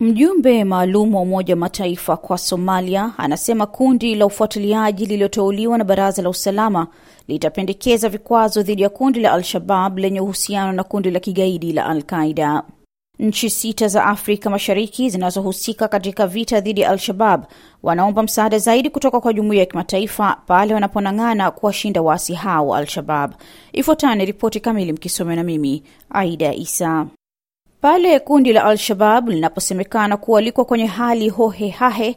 Mjumbe maalum wa Umoja wa Mataifa kwa Somalia anasema kundi la ufuatiliaji lililoteuliwa na Baraza la Usalama litapendekeza vikwazo dhidi ya kundi la Al-Shabab lenye uhusiano na kundi la kigaidi la Al-Qaida. Nchi sita za Afrika Mashariki zinazohusika katika vita dhidi ya Al-Shabab wanaomba msaada zaidi kutoka kwa jumuiya ya kimataifa pale wanaponang'ana kuwashinda waasi hao wa Al-Shabab. Ifuatayo ni ripoti kamili mkisomewa na mimi Aida Isa. Pale kundi la Al-Shabab linaposemekana kuwa liko kwenye hali hohe hahe,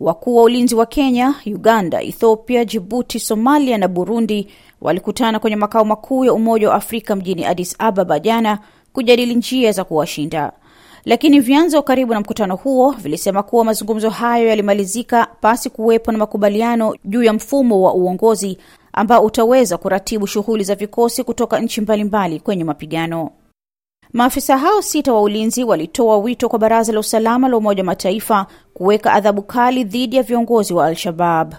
wakuu wa ulinzi wa Kenya, Uganda, Ethiopia, Jibuti, Somalia na Burundi walikutana kwenye makao makuu ya Umoja wa Afrika mjini Addis Ababa jana kujadili njia za kuwashinda. Lakini vyanzo karibu na mkutano huo vilisema kuwa mazungumzo hayo yalimalizika pasi kuwepo na makubaliano juu ya mfumo wa uongozi ambao utaweza kuratibu shughuli za vikosi kutoka nchi mbalimbali kwenye mapigano. Maafisa hao sita wa ulinzi walitoa wito kwa Baraza la Usalama la Umoja wa Mataifa kuweka adhabu kali dhidi ya viongozi wa Al-Shabab.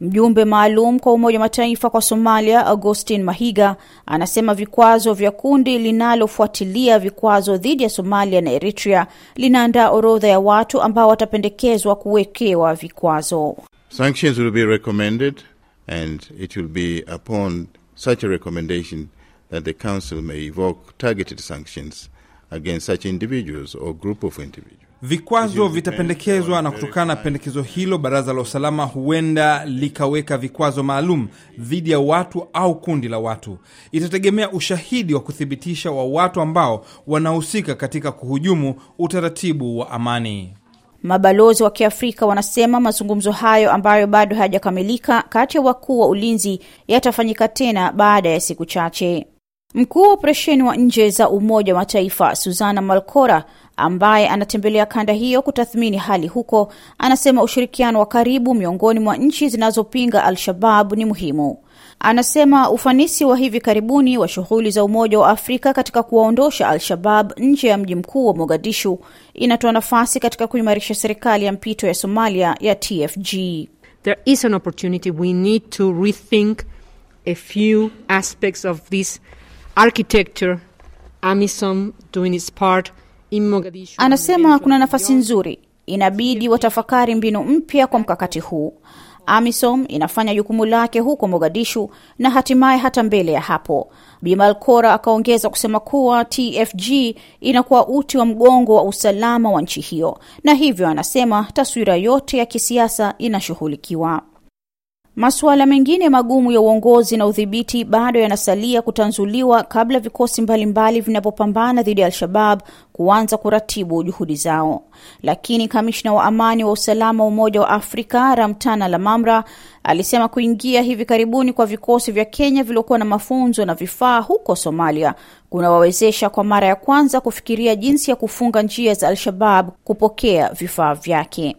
Mjumbe maalum kwa Umoja wa Mataifa kwa Somalia, Augustin Mahiga, anasema vikwazo vya kundi linalofuatilia vikwazo dhidi ya Somalia na Eritrea linaandaa orodha ya watu ambao watapendekezwa kuwekewa vikwazo. Sanctions will be recommended and it will be upon such a recommendation that the Council may evoke targeted sanctions against such individuals or group of individuals. Vikwazo vitapendekezwa na kutokana na pendekezo hilo, baraza la usalama huenda likaweka vikwazo maalum dhidi ya watu au kundi la watu. Itategemea ushahidi wa kuthibitisha wa watu ambao wanahusika katika kuhujumu utaratibu wa amani. Mabalozi wa Kiafrika wanasema mazungumzo hayo ambayo bado hayajakamilika kati ya wakuu wa ulinzi yatafanyika tena baada ya siku chache. Mkuu wa operesheni wa nje za Umoja wa Mataifa Suzana Malkora, ambaye anatembelea kanda hiyo kutathmini hali huko, anasema ushirikiano wa karibu miongoni mwa nchi zinazopinga Al-Shabab ni muhimu. Anasema ufanisi wa hivi karibuni wa shughuli za Umoja wa Afrika katika kuwaondosha Al-Shabab nje ya mji mkuu wa Mogadishu inatoa nafasi katika kuimarisha serikali ya mpito ya Somalia ya TFG. There is an opportunity we need to rethink a few aspects of this architecture, AMISOM doing its part in Mogadishu. Anasema kuna nafasi nzuri, inabidi watafakari mbinu mpya kwa mkakati huu. AMISOM inafanya jukumu lake huko Mogadishu na hatimaye hata mbele ya hapo. Bimal Kora akaongeza kusema kuwa TFG inakuwa uti wa mgongo wa usalama wa nchi hiyo, na hivyo anasema taswira yote ya kisiasa inashughulikiwa. Masuala mengine magumu ya uongozi na udhibiti bado yanasalia kutanzuliwa kabla vikosi mbalimbali vinavyopambana dhidi ya Al-Shabab kuanza kuratibu juhudi zao. Lakini kamishna wa amani wa usalama wa Umoja wa Afrika Ramtana Lamamra alisema kuingia hivi karibuni kwa vikosi vya Kenya vilivyokuwa na mafunzo na vifaa huko Somalia kunawawezesha kwa mara ya kwanza kufikiria jinsi ya kufunga njia za Al-Shabab kupokea vifaa vyake.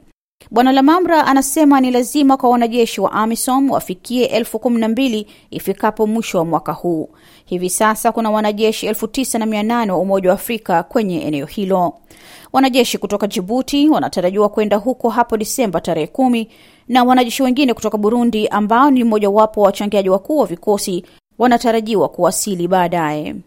Bwana Lamamra anasema ni lazima kwa wanajeshi wa AMISOM wafikie elfu kumi na mbili ifikapo mwisho wa mwaka huu. Hivi sasa kuna wanajeshi elfu tisa na mia nane wa Umoja wa Afrika kwenye eneo hilo. Wanajeshi kutoka Jibuti wanatarajiwa kwenda huko hapo Disemba tarehe kumi na wanajeshi wengine kutoka Burundi ambao ni mmojawapo wa wachangiaji wakuu wa vikosi wanatarajiwa kuwasili baadaye.